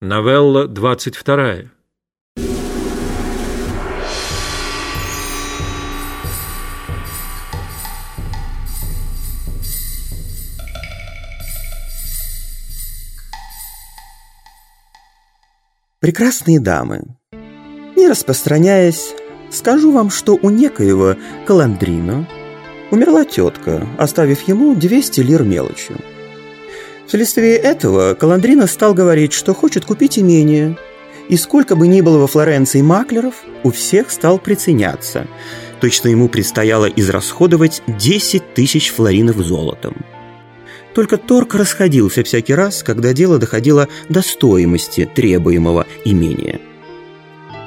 Новелла 22. Прекрасные дамы, не распространяясь, скажу вам, что у некоего Каландрина умерла тетка, оставив ему 200 лир мелочью. Вследствие этого Каландрина стал говорить, что хочет купить имение, и сколько бы ни было во Флоренции маклеров, у всех стал приценяться. Точно ему предстояло израсходовать 10 тысяч флоринов золотом. Только торг расходился всякий раз, когда дело доходило до стоимости требуемого имения.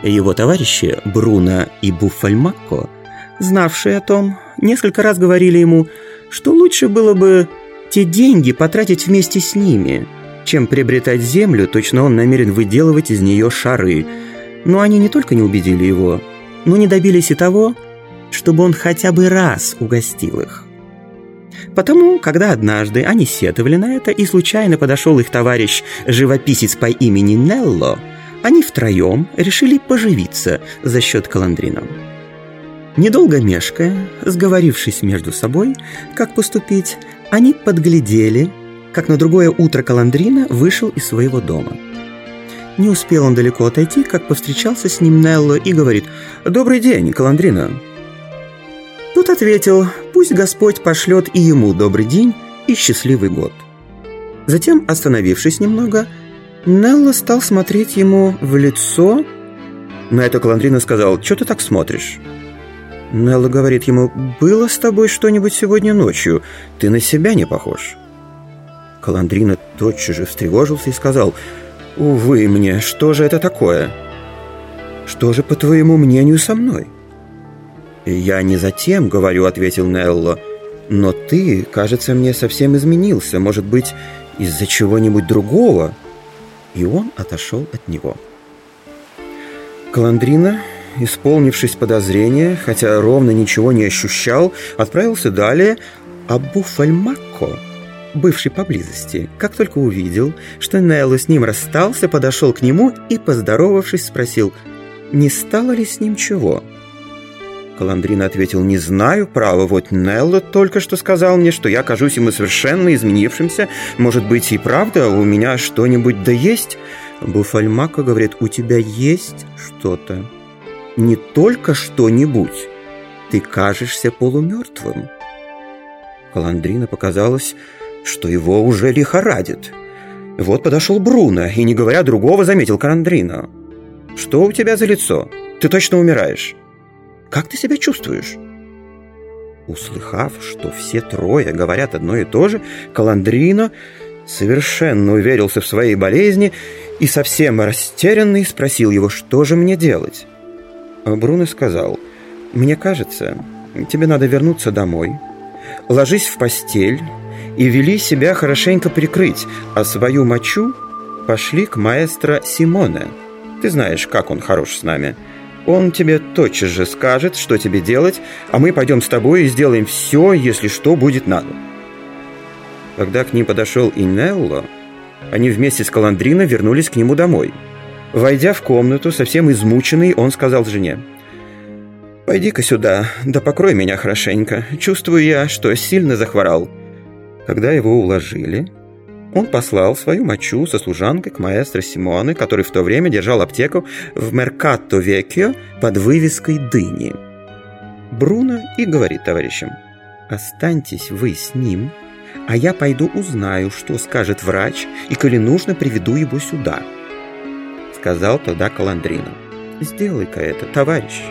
Его товарищи Бруно и Буффальмакко, знавшие о том, несколько раз говорили ему, что лучше было бы те деньги потратить вместе с ними, чем приобретать землю, точно он намерен выделывать из нее шары. Но они не только не убедили его, но не добились и того, чтобы он хотя бы раз угостил их. Потому, когда однажды они сетовали на это, и случайно подошел их товарищ-живописец по имени Нелло, они втроем решили поживиться за счет Каландрина. Недолго мешкая, сговорившись между собой, как поступить, они подглядели, как на другое утро Каландрина вышел из своего дома. Не успел он далеко отойти, как повстречался с ним Нелло и говорит «Добрый день, Каландрина». Тут ответил Пусть Господь пошлет и ему добрый день и счастливый год. Затем, остановившись немного, Нелло стал смотреть ему в лицо. На это Каландрина сказал, «Чё ты так смотришь?» Нелло говорит ему, «Было с тобой что-нибудь сегодня ночью? Ты на себя не похож». Каландрина тотчас же встревожился и сказал, «Увы мне, что же это такое? Что же, по твоему мнению, со мной?» «Я не затем говорю», — ответил Нелло. «Но ты, кажется, мне совсем изменился. Может быть, из-за чего-нибудь другого?» И он отошел от него. Каландрина, исполнившись подозрения, хотя ровно ничего не ощущал, отправился далее, а Буфальмакко, бывший поблизости, как только увидел, что Нелло с ним расстался, подошел к нему и, поздоровавшись, спросил, не стало ли с ним чего?» Каландрин ответил, «Не знаю, право, вот Нелло только что сказал мне, что я кажусь ему совершенно изменившимся. Может быть, и правда, у меня что-нибудь да есть?» Буфальмака говорит, «У тебя есть что-то. Не только что-нибудь. Ты кажешься полумертвым». Каландрина показалось, что его уже лихорадит. Вот подошел Бруно и, не говоря другого, заметил Каландрина. «Что у тебя за лицо? Ты точно умираешь?» Как ты себя чувствуешь?» Услыхав, что все трое говорят одно и то же, Каландрино совершенно уверился в своей болезни и совсем растерянный спросил его, что же мне делать. Бруно сказал, «Мне кажется, тебе надо вернуться домой, ложись в постель и вели себя хорошенько прикрыть, а свою мочу пошли к маэстро Симоне. Ты знаешь, как он хорош с нами». Он тебе тотчас же скажет, что тебе делать, а мы пойдем с тобой и сделаем все, если что будет надо». Когда к ним подошел и Нелло, они вместе с Каландрино вернулись к нему домой. Войдя в комнату, совсем измученный, он сказал жене, «Пойди-ка сюда, да покрой меня хорошенько. Чувствую я, что сильно захворал». Когда его уложили, он послал свою мочу со служанкой к маэстро Симоне, который в то время держал аптеку в Меркато Векио под вывеской «Дыни». Бруно и говорит товарищам, «Останьтесь вы с ним, а я пойду узнаю, что скажет врач, и, коли нужно, приведу его сюда». Сказал тогда Каландрино, «Сделай-ка это, товарищ.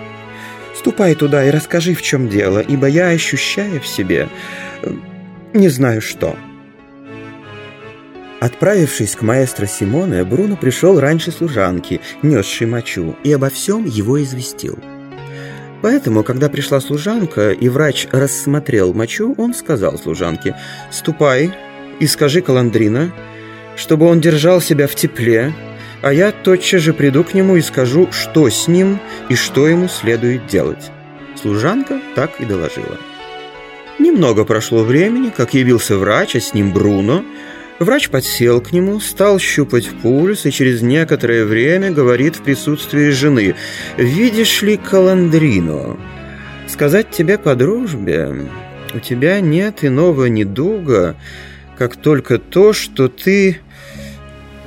Ступай туда и расскажи, в чем дело, ибо я ощущаю в себе... Э, не знаю что». Отправившись к маэстро Симоне, Бруно пришел раньше служанки, несшей мочу, и обо всем его известил. Поэтому, когда пришла служанка, и врач рассмотрел мочу, он сказал служанке, «Ступай и скажи Каландрина, чтобы он держал себя в тепле, а я тотчас же приду к нему и скажу, что с ним и что ему следует делать». Служанка так и доложила. Немного прошло времени, как явился врач, а с ним Бруно, Врач подсел к нему, стал щупать пульс и через некоторое время говорит в присутствии жены «Видишь ли Каландрину? Сказать тебе по дружбе, у тебя нет иного недуга, как только то, что ты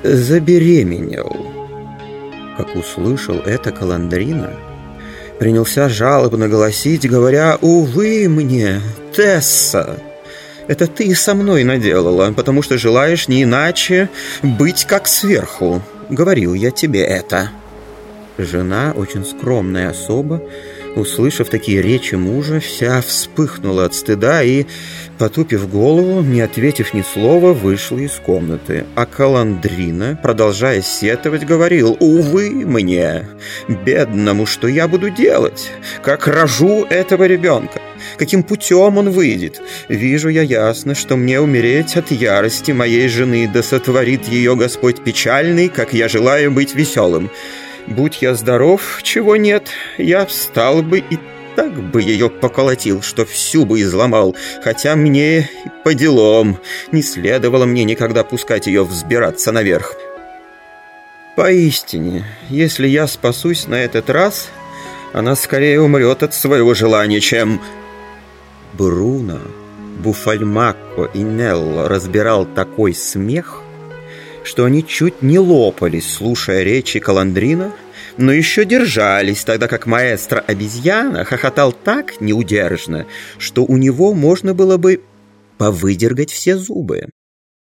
забеременел». Как услышал это Каландрина, принялся жалобно голосить, говоря «Увы мне, Тесса!» Это ты со мной наделала, потому что желаешь не иначе быть как сверху. Говорил я тебе это». Жена, очень скромная особа, услышав такие речи мужа, вся вспыхнула от стыда и, потупив голову, не ответив ни слова, вышла из комнаты. А Каландрина, продолжая сетовать, говорил «Увы мне, бедному, что я буду делать? Как рожу этого ребенка? Каким путем он выйдет? Вижу я ясно, что мне умереть от ярости моей жены, да сотворит ее Господь печальный, как я желаю быть веселым». Будь я здоров, чего нет, я встал бы и так бы ее поколотил, что всю бы изломал, хотя мне по делам не следовало мне никогда пускать ее взбираться наверх. Поистине, если я спасусь на этот раз, она скорее умрет от своего желания, чем... Бруно, Буфальмакко и Нелло разбирал такой смех, что они чуть не лопались, слушая речи Каландрина, но еще держались, тогда как маэстро-обезьяна хохотал так неудержно, что у него можно было бы повыдергать все зубы.